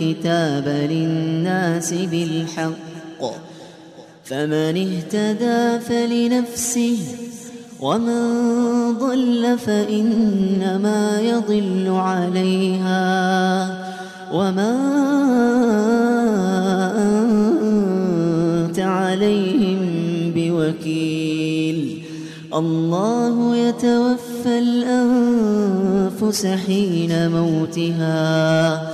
الكتاب للناس بالحق. فمن اهتدى فلنفسه ومن ضل فإنما يضل عليها. وما أنت عليهم بوكيل. الله يتوفى الأنفس حين موتها.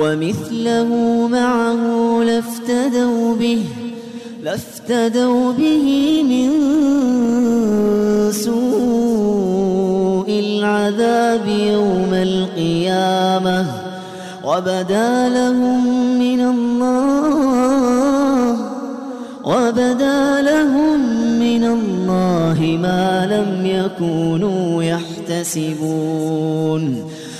ومثله معه لافتدوا به لافتدوا به من سوء العذاب يوم القيامة. وبدا لهم من الله وبدا لهم من الله ما لم يكونوا يحتسبون.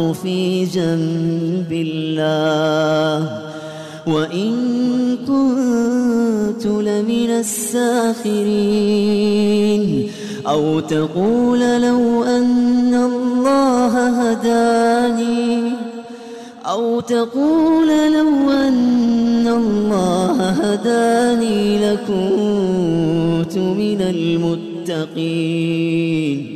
في جنب الله. وإن كنت لمن الساخرين. أو تقول لو أن الله هداني. أو تقول لو أن الله هداني لكنت من المتقين.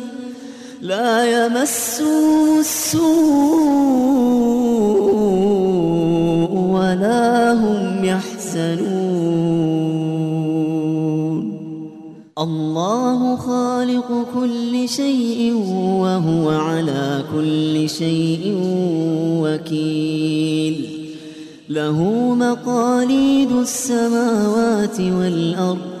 لا يمسهم السوء ولا هم يحزنون. الله خالق كل شيء وهو على كل شيء وكيل. له مقاليد السماوات والأرض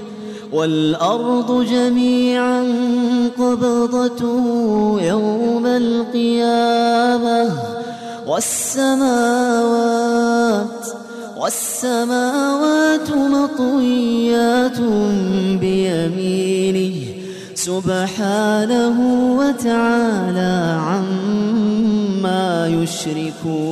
والأرض جميعا قبضته يوم القيامة. والسماوات والسماوات مطويات بيمينه. سبحانه وتعالى عما يشركون.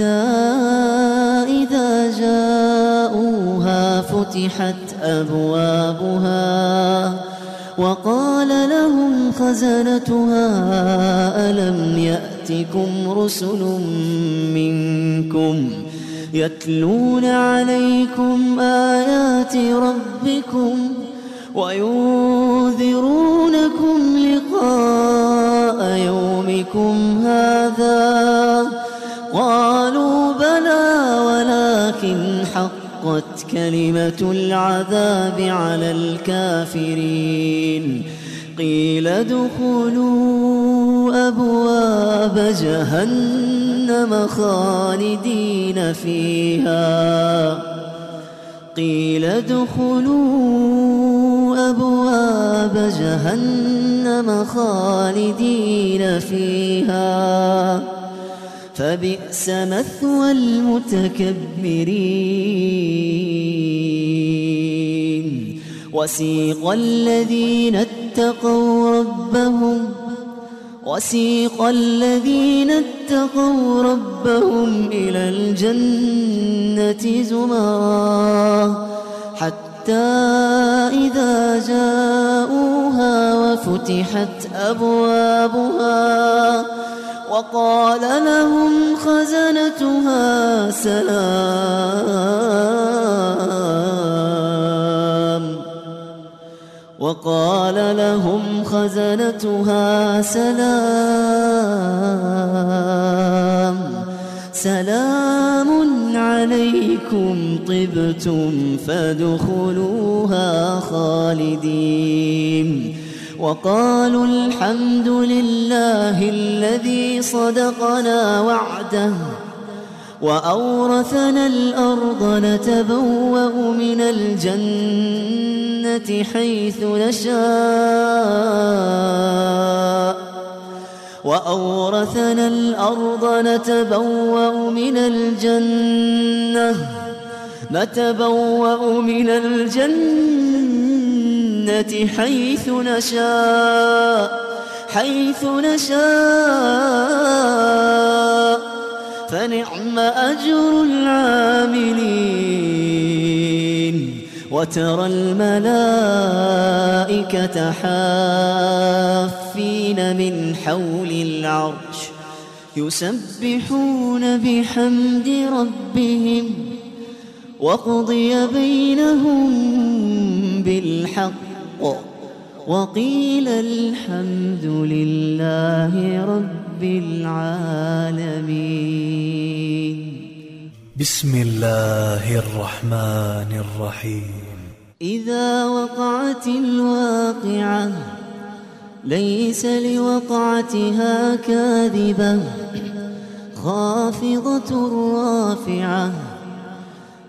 إذا جاءوها فتحت أبوابها وقال لهم خزنتها ألم يأتكم رسل منكم يتلون عليكم آيات ربكم وينذرونكم لقاء يومكم هذا قالوا بلى ولكن حق حقت كلمة العذاب على الكافرين. قيل ادخلوا أبواب جهنم خالدين فيها. قيل ادخلوا أبواب جهنم خالدين فيها. فبئس مثوى المتكبرين. وسيق الذين اتقوا ربهم وسيق الذين اتقوا ربهم إلى الجنة زمرا. حتى إذا جاءوها وفتحت أبوابها وقال لهم خزنتها سلام. وقال لهم خزنتها سلام. سلام عليكم طبتم فادخلوها خالدين. وقالوا الحمد لله الذي صدقنا وعده وأورثنا الأرض نتبوأ من الجنة حيث نشاء وأورثنا الأرض نتبوأ من الجنة نتبوأ من الجنة حيث نشاء حيث نشاء. فنعم أجر العاملين. وترى الملائكة حافين من حول العرش يسبحون بحمد ربهم. وقضي بينهم بالحق وقيل الحمد لله رب العالمين. بسم الله الرحمن الرحيم. إذا وقعت الواقعة ليس لوقعتها كاذبة خافضة رافعة.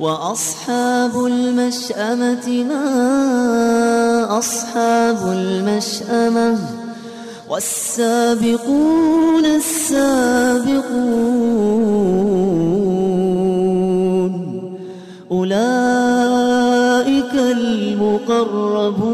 وأصحاب المشأمة ما أصحاب المشأمة والسابقون السابقون أولئك المقربون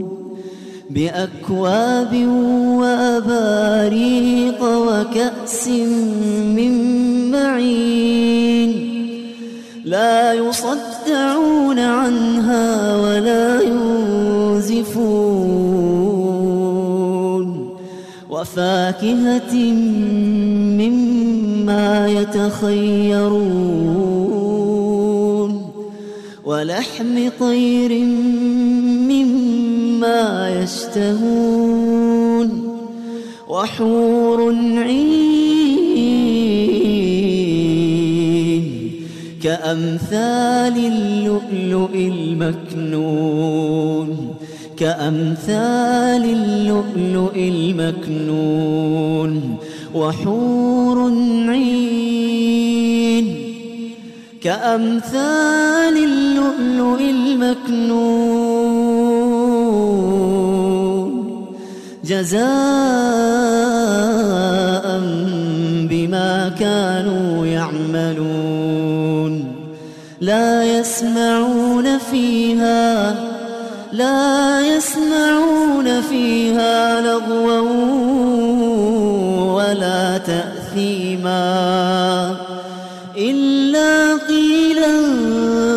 بأكواب وأباريق وكأس من معين لا يصدعون عنها ولا ينزفون وفاكهة مما يتخيرون ولحم طير مما يشتهون وحور عين كأمثال اللؤلؤ المكنون كأمثال اللؤلؤ المكنون وحور عين كأمثال اللؤلؤ المكنون جزاء بما كانوا يعملون لا يسمعون فيها لا يسمعون فيها لغوا ولا تأثيما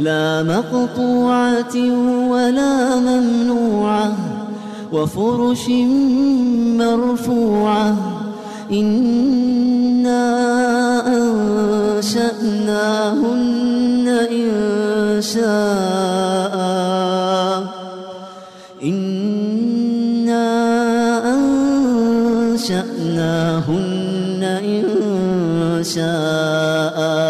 لا مقطوعة ولا ممنوعة وفرش مرفوعة. إنا أنشأناهن إن شاء. إنا أنشأناهن إن شاء.